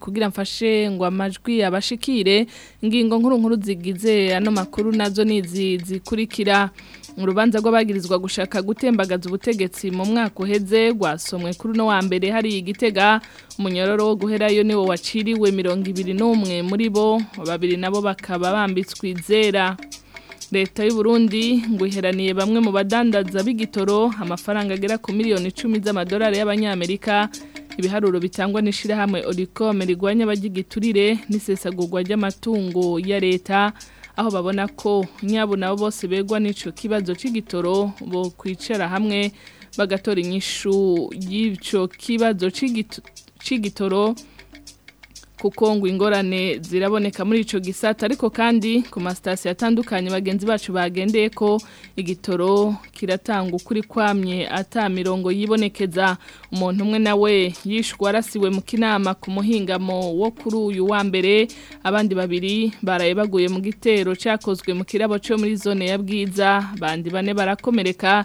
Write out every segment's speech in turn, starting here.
kugira mfashe ngo amajwi abashikire ngingo nkuru nkuru zigize ano makuru nazo nizi zikurikira mu rubanza rw'abagirizwa gushaka gutembagaza ubutegetsi mu mwaka uheze rwasomwe kuri uno wa mbere hari igitega umunyororo wo guherayo niwo waciriwe mirongo ibiri n'umwe muri bo babiri nabo bakaba bambitswe izera leta y'u Burundi ngo iheraniye bamwe mu badandaza b'igitoro amafaranga agera ku miliyoni icumi z'amadolari y'abanyamerika ibiharuro bitangwa n'ishyirahamwe orikome rigwanya abagigiturire n'isesagurwa ry'amatungo ya leta aho babona ko nyabo nabo bose begwa n'ico kibazo c'igitoro bo kwicara hamwe bagatora inyishu y'icyo kibazo c'igitoro kuko ngo ingorane ziraboneka muri icyo gisata ariko kandi ku masitasiyo atandukanye bagenzi bacu bagendeye ko igitoro kiratanga ukuri kwamye ata mirongo yibonekeza umuntu umwe nawe yishwe arasiwe mu kinama ku muhingamo wo kuri uyu wa mbere abandi babiri baraye baguye mu gitero cyakozwe mu kirabo cyo muri zone ya bwiza bandi bane barakomereka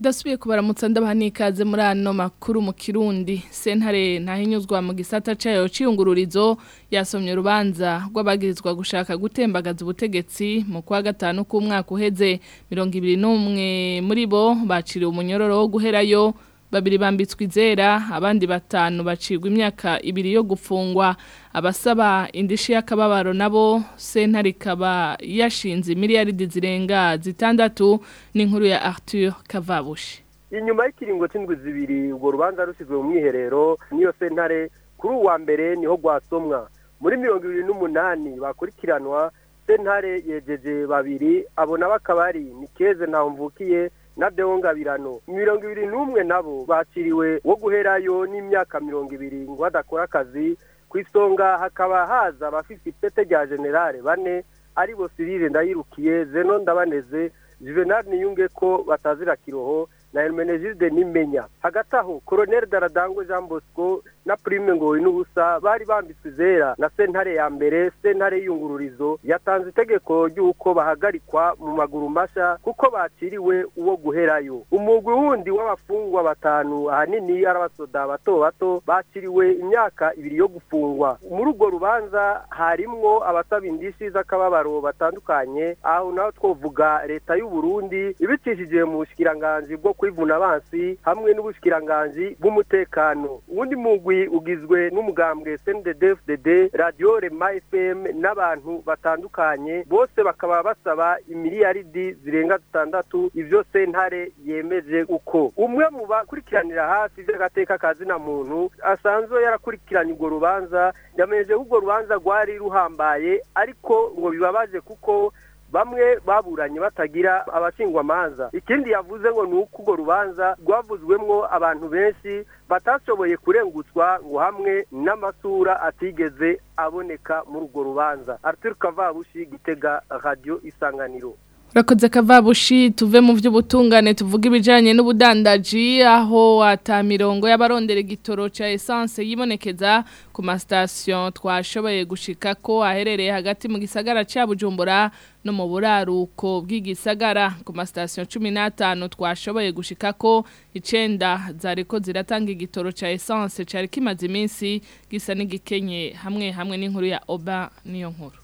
udasubiye kubaramutsa ndabaha n'ikaze muri ano makuru mu kirundi sentare ntahinyuzwa mu gisata cyayo cyiyungururizo yasomye urubanza rw'abagirizwa gushaka gutembagaza ubutegetsi mu kwa gatanu k'umwaka uheze mirongo ibiri n'umwe muri bo baciriwe umunyororo wo guherayo babiri bambitswe izera abandi batanu bacibwa imyaka ibiri yo gufungwa abasaba indishi y'akababaro nabo sentare ikaba yashinze miliyaridi zirenga zitandatu n'inkuru ya Arthur Kavabushi inyuma y'ikiringo cy'indwi zibiri ubwo rubanza rushyizwe mu mwiherero n'iyo sentare kuri uwa mbere niho rwasomwa muri mirongo ibiri n'umunani bakurikiranwa sentare yejeje babiri abo nabo akaba ari ni keze ntawe na Deo Ngabirano mirongo ibiri n'umwe nabo bakiriwe wo guherayo n'imyaka mirongo ibiri ngo badakora akazi ku isonga hakaba haza abafite ipete rya generale bane aribo Cyril Ndayirukiye Zeno Ndabaneze Juvenal Niyunge ko batazira kiroho na Hermenegilde Nimenya hagati aho Colonel Daradangwe Jean Bosco na prime ngo inubusa bari bambitswe izera na sentare ya mbere sentare y'iyungururizo yatanze itegeko ry'uko bahagarikwa mu maguru mashya kuko bakiriwe uwo guherayo umugwi wundi w'abafungwa batanu ahanini ari abasoda bato bato bakiriwe imyaka ibiri yo gufungwa muri urwo rubanza harimwo abasaba indishyi z'akababaro batandukanye aho naho twavuga leta y'u Burundi ibicishije mu bushikiranganji bwo kwivuna abansi hamwe n'ubushikiranganji bw'umutekano uwundi mugwi mugwi ugizwe n'umugambwe cndddfdd radiyo rema fm n'abantu batandukanye bose bakaba basaba imiliyaridi zirenga zitandatu ibyo sentare yemeje uko umwe mu bakurikiranira hafi iby'agateka ka zina muntu asanzwe yarakurikiranye urwo rubanza yamenyeje ko urwo rubanza rwari ruhambaye ariko ngo bibabaje kuko bamwe baburanye batagira abashingwamanza ikindi yavuze ngo ni uko urwo rubanza rwavuzwemo abantu benshi batashoboye kurengutswa ngo hamwe n'amasura atigeze aboneka muri urwo rubanza Arthur kavabushi gitega radiyo isanganiro urakoze kavabushi tuve mu by'ubutungane tuvuga ibijyanye n'ubudandaji aho wata mirongo y'abarondera igitoro cya esanse yibonekeza ku masitasiyo twashoboye gushika ko aherereye hagati mu gisagara cya bujumbura no mu buraruko bw'igisagara ku masitasiyo cumi n'atanu twashoboye gushika ko icyenda zari ko ziratanga igitoro cya essence cyari kimaze iminsi gisa n'igikenye hamwe hamwe n'inkuru ya oba niyo nkuru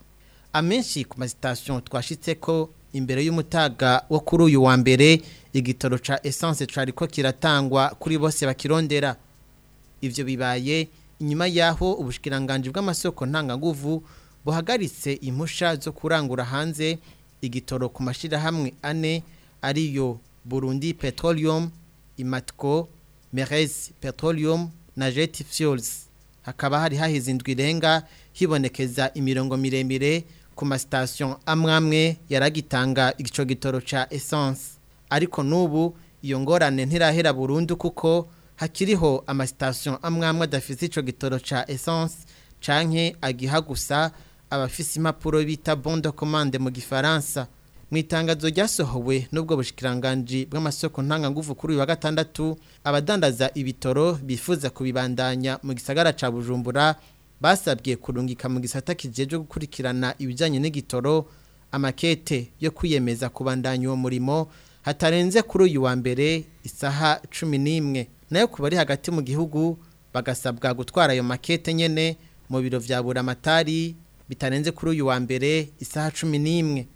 amenshi ku masitasiyo twashitse ko imbere y'umutaga wo kuri uyu wa mbere igitoro ca essence cari kiratangwa kuri bose bakirondera ivyo bibaye inyuma yaho ubushikiranganje bw'amasoko ntanganguvu buhagaritse impusha zo kurangura hanze igitoro ku mashirahamwe ane ariyo Burundi Petroleum Imatco Merez Petroleum na Jet Fuels hakaba hari hahizindwa irenga hibonekeza imirongo miremire ku masitasiyo amwe amwe yaragitanga icyo gitoro cya esanse ariko n'ubu iyo ngorane ntirahera burundu kuko hakiriho amasitasiyo amwe amwe adafite icyo gitoro cya esanse canke agiha gusa abafise impapuro bita bondo komande mu gifaransa mu itangazo ryasohowe n'ubwo bushikiranganji bw'amasoko ntanganguvu kuri uyu wa gatandatu abadandaza ibitoro bifuza kubibandanya mu gisagara ca bujumbura basabwiye kurungika mu gisata kijejwe gukurikirana ibijyanye n'igitoro amakete yo kwiyemeza kubandanya uwo murimo hatarenze kuri uyu wa mbere isaha cumi n'imwe nayo ku bari hagati mu gihugu bagasabwa gutwara ayo makete nyine mu biro bya buramatari bitarenze kuri uyu wa mbere isaha cumi n'imwe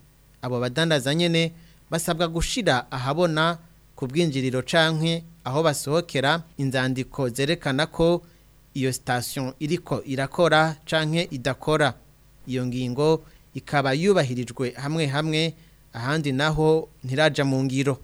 abo badanda badandaza nyine basabwa gushyira ahabona ku bwinjiriro canke aho basohokera inzandiko zerekana ko iyo sitasiyo iriko irakora canke idakora iyo ngingo ikaba yubahirijwe hamwe hamwe ahandi naho ntiraja mu ngiro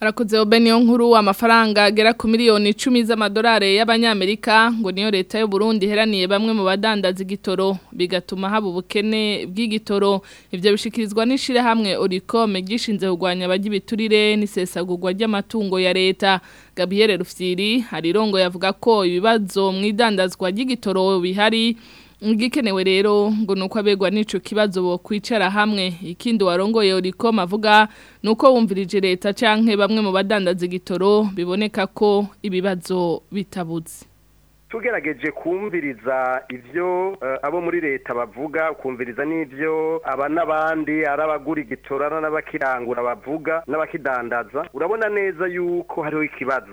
harakoze yo niyo nkuru amafaranga agera ku miliyoni icumi z'amadolari y'abanyamerika ngo niyo leta y'u Burundi heraniye bamwe mu badandaza igitoro bigatuma haba ubukene bw'igitoro ibyo bishikirizwa n'ishyirahamwe orikome ryishinze kurwanya abagibiturire n'isesagurwa ry'amatungo ya leta Gabriel Rufyiri Harirongo irongo yavuga ko ibibazo mu idandazwa ry'igitoro bihari igikenewe rero ngo nuko abegwa n'ico kibazo bo kwicara hamwe ikindi warongoye uriko mavuga nuko wumvirije leta canke bamwe mu badandaza igitoro biboneka ko ibibazo bitabuze tugerageje kumviriza ibyo eh, abo muri leta bavuga kumviriza n'ibyo aba n'abandi ari abagura igitorana n'abakirangura bavuga n'abakidandaza urabona neza yuko hariho ikibazo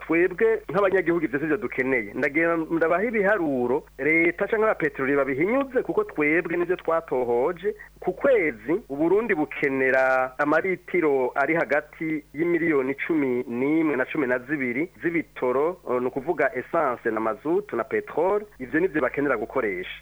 twebwe nk'abanyagihugu ibyo sibyo dukeneye ndabaha ibiharuro leta cyangwa abapeteroli babihinyuze kuko twebwe nibyo twatohoje ku kwezi uburundi bukenera amaritiro ari hagati y'imiliyoni cumi n'imwe na cumi na zibiri z'ibitoro eh, ni ukuvuga esanse na mazutu na peteroli ibyo nibyo bakenera gukoresha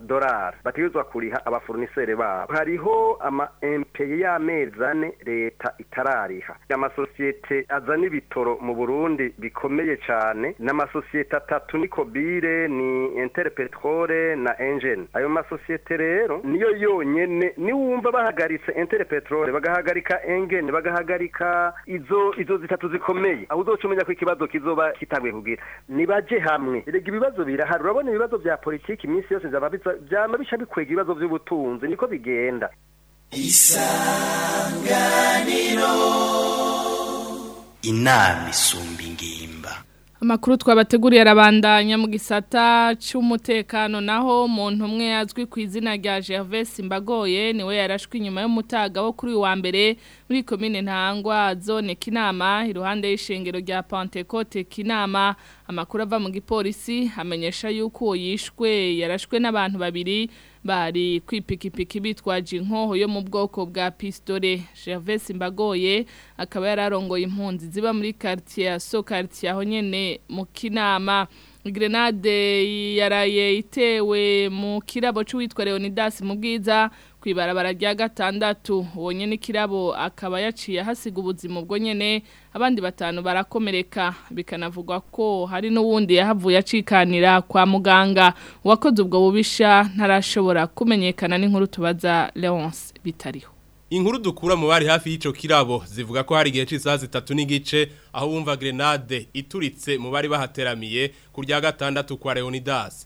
z'amadolari bategerezwa kuriha abaforuniseri babo hariho ama empeye y'amezi ane leta itarariha amasosiyete amasosiyete azana ibitoro mu burundi bikomeye cyane ni amasosiyete atatu ni kobire ni interpetrole na enjeni ayo masosiyete rero niyo yonyine niwumva bahagaritse interpetrole bagahagarika engeni bagahagarika izo izo zitatu zikomeye aho uzoca umenya ko ikibazo kizoba kitaguye kugira nibaje hamwe rega ibibazo birahari urabona ibibazo bya politiki iminsi yose byama bica bikwega ibibazo by'ubutunzi niko bigenda isanganiro inama isumba ingimba amakuru twabateguriye arabandanya mu gisata cy'umutekano naho umuntu umwe azwi ku izina rya Gervais Mbagoye niwe yarashwe inyuma y'umutaga wo kuri wa mbere muri komine Ntangwa zone Kinama iruhande y'ishengero rya Pentecote Kinama amakuru ava mu gipolisi amenyesha yuko yishwe yarashwe n'abantu babiri bari kwipikipiki bitwaje inkoho yo mu bwoko bwa pistole Gervais Mbagoye akaba yararongoye impunzi ziba muri quartier so quartier aho nyene mu Kinama grenade yaraye itewe mu kirabo cy'uwitwa Leonidas Mubwiza. kw'ibarabara rya gatandatu uwo nyine ikirabo akaba yaciye ahasiga ubuzima ubwo nyine abandi batanu barakomereka bikanavugwa ko hari n'uwundi yahavuye acikanira kwa muganga uwakoze ubwo bubisha ntarashobora kumenyekana n'inkuru tubaza leonce bitariho inkuru dukura mu bari hafi y'icyo kirabo zivuga ko hari igihe cy'isaha zitatu n'igice aho bumva grenade ituritse mu bari bahateramiye ku rya gatandatu kwa leonidas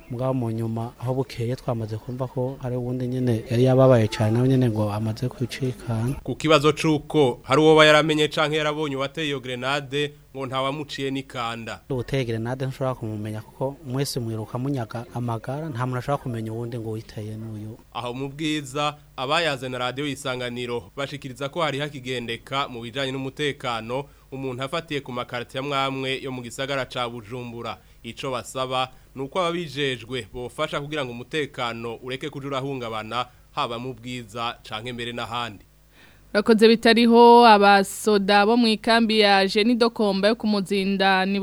mugabo mu nyuma aho bukeye twamaze kumva ko hari uwundi nyine yari yababaye cyane nawe nyine ngo amaze kwicikana ku kibazo cy'uko yuko hari uwo yaramenye cyangwa yarabonye uwateye grenade ngo ntawamuciye n'ikanda uteye grenade ntushobora kumumenya kuko mwese mwiruka munyaga amagara nta muntu ashobora kumenya uwundi ngo witeye n'uyu aho mu bwiza na radio y'isanganiro bashikiriza ko hari hakigendeka mu bijyanye n'umutekano umuntu afatiye ku makarita mwamwe yo mu gisagara cya bujumbura icyo basaba ni uko ababijejwe bofasha kugira ngo umutekano ureke kujurahungabana haba mu bwiza cyangwa imbere n'ahandi Rakoze bitariho abasoda bo mu ikambi ya Jenidokomba yo kumuzinda ni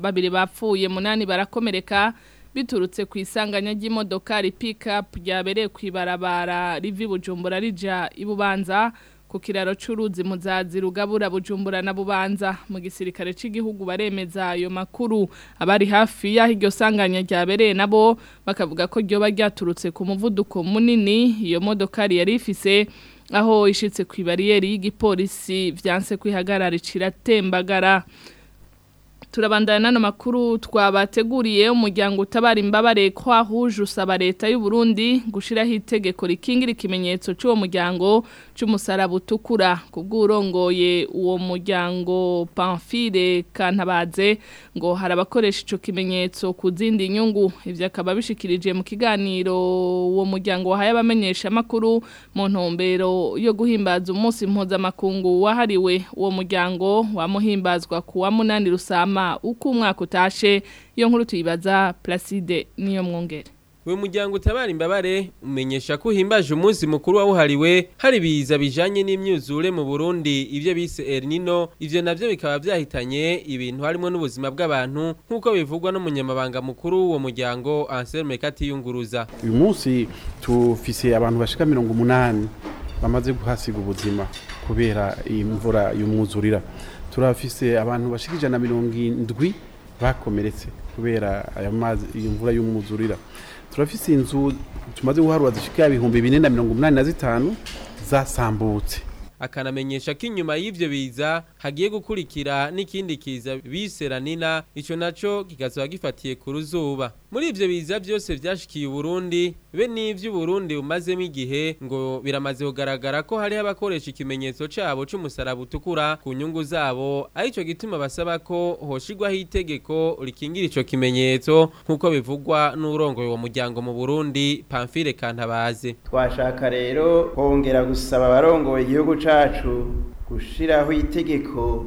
babiri bapfuye munani barakomereka biturutse ku isanganya ry'imodoka pickup ryabereye ku ibarabara rivi Bujumbura rija ibubanza ku kiraro cy'uruzi muzazi rugabura bujumbura na bubanza mu gisirikare cy'igihugu baremeza ayo makuru abari hafi y'aho iryo sanganya ryabereye nabo bakavuga ko ryoba ryaturutse ku muvuduko munini iyo modokari yari ifise aho ishitse ku ibariyeri y'igipolisi byanse kwihagarara iratembagara turabandana n'ano makuru twabateguriye umuryango utabara imbabare ko ahuje usaba leta y'u Burundi gushiraho itegeko rikingira ikimenyetso cy'uwo muryango cy'umusaraba utukura kubw'urongoye uwo muryango Pamphile kanabaze ngo harabakoresha ico kimenyetso kuzindi inyungu ivyo akaba bishikirije mu kiganiro uwo muryango wahaye abamenyesha makuru mu ntumbero yo guhimbaza umunsi mpuzamakungu wahariwe uwo muryango wamuhimbazwa kuwa munani rusama hama uko umwaka utashe iyo nkuru tuyibaza Placide niyo mwongere we muryango utabara imbabare umenyesha ko uhimbaje umunsi mukuru wawuhariwe hari ibiza bijanye n'imyuzure mu Burundi ivyo bise El Nino ivyo navyo bikaba byahitanye ibintu harimo n'ubuzima bw'abantu nk'uko bivugwa n'umunyamabanga mukuru wo muryango Anselme yunguruza. uyu munsi tufise abantu bashika 180 bamaze guhasiga ubuzima kubera imvura y'umwuzurira turafise abantu bashika ijana mirongo indwi bakomeretse kubera aya mazi iyo mvura y'umwuzurira turafise inzu tumaze guharura zishika ibihumbi bine na mirongo umunani na zitanu zasambutse akanamenyesha ko inyuma y’ibyo biza hagiye gukurikira n'ikindi kiza bise Lanina ico naco kikazaba gifatiye ku ruzuba muri ibyo biza byose vyashikiye Burundi be n'ivy'uburundi bumazemo igihe ngo biramaze kugaragara ko hariho abakoresha ikimenyetso cyabo cy’umusaraba utukura ku nyungu zabo arico gituma basaba ko hoshigwaho itegeko rikingira icyo kimenyetso nk'uko bivugwa n’urongo uwo muryango mu burundi pamfile kantabazi twashaka rero kongera gusaba abarongoye igihugu cacu gushiraho itegeko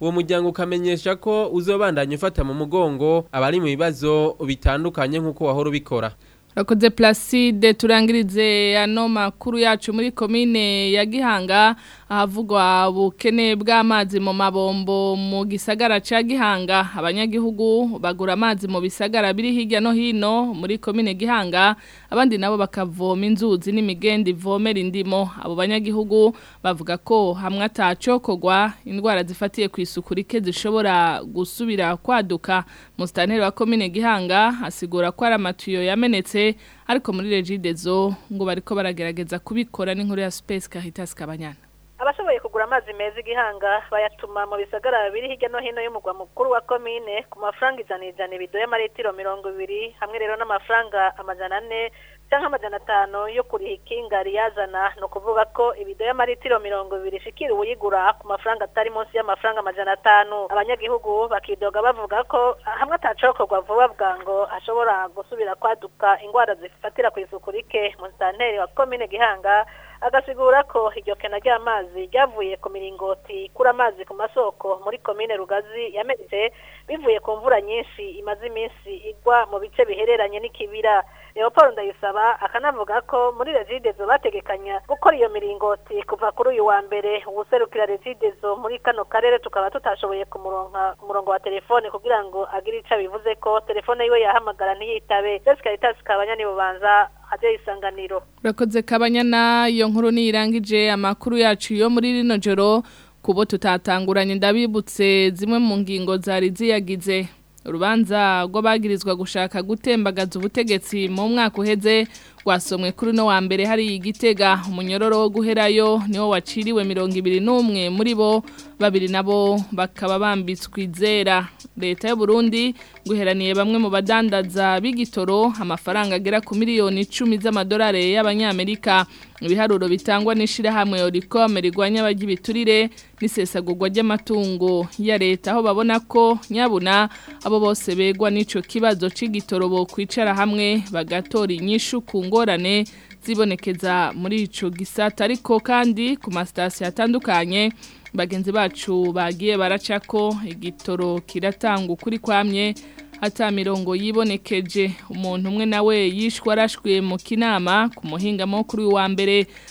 uwo muryango ukamenyesha ko uzobandanya ufata mu mugongo abari mu bibazo bitandukanye nk'uko wahora ubikora rakoze Placide turangirize ano makuru yacu muri komine ya Gihanga ahavugwa ubukene bw'amazi mu mabombo mu gisagara cya Gihanga abanyagihugu bagura amazi mu bisagara biri hirya no hino muri komine Gihanga abandi nabo bakavoma inzuzi n'imigende ivomera indimo abo banyagihugu bavuga ko hamwe atacokogwa indwara zifatiye ku isuku rike zishobora gusubira kwaduka musitanteri wa komine Gihanga asigura ko ari amatuyo yamenetse biraje ariko muri Zo ngo bariko baragerageza kubikora n'inkuru ya Space Caritas Kabanyana abashoboye kugura amazi meza igihanga bayatuma mu bisagara biri hirya no hino y'umugwa mukuru wa komine ku mafaranga ijana ijana ibido y'amaritiro mirongo ibiri hamwe rero n'amafaranga amajana ane ifite nk'amajana atanu yo kuriha ikinga riyazana ni ukuvuga ko ibido y'amaritiro mirongo ibiri ishikira uwuyigura ku mafaranga atari munsi y'amafaranga amajana atanu abanyagihugu bakidoga bavuga ko hamwe atacokorwa vuba bwango ashobora gusubira kwaduka indwara zifatira ku isuku rike musitanteri wa komine gihanga agasigura ko iryo kena ry'amazi ryavuye ku miringoti ikura amazi ku masoko muri komine rugazi yamenetse bivuye ku mvura nyinshi imaze iminsi igwa mu bice bihereranye n'ikibira leopold ndayisaba akanavuga ko muri regidezo bategekanya gukora iyo miringoti kuva kuri uyu wa mbere uwuserukira regidezo muri kano karere tukaba tutashoboye kumuronka ku murongo wa telefone kugira ngo agire icyo bivuze ko telefone yiwe yahamagara ntiyitabe jessica ritasi kabanya nibo isanganiro urakoze kabanya nayo nkuru niyirangije amakuru yacu yo muri rino joro kubo tutatanguranye ndabibutse zimwe mu ngingo zari ziyagize urubanza bagirizwa gushaka gutembagaza ubutegetsi mu mwaka uheze twasomwe kuri uno wa mbere hari igitega umunyororo wo guherayo niwo waciriwe mirongo ibiri n'umwe muri bo babiri nabo bakaba bambitswe izera leta Burundi guheraniye bamwe mu badandaza b'igitoro amafaranga agera ku miliyoni icumi z'amadolari y'abanyamerika ibiharuro bitangwa n'ishyirahamwe oricom rigwanya abagibiturire n'isesagurwa ry'amatungo ya leta aho babona ko nyabuna abo bose begwa n'icyo kibazo cy'igitoro bo kwicara hamwe bagatora inyishu ku ngorane zibonekeza muri icyo gisata ariko kandi ku masitasiyo atandukanye bagenzi bacu bagiye baracako igitoro kiratanga kuri kwamye ata mirongo yibonekeje umuntu umwe nawe yishwe arashwe mu kinama ku muhingamo kuri wa mbere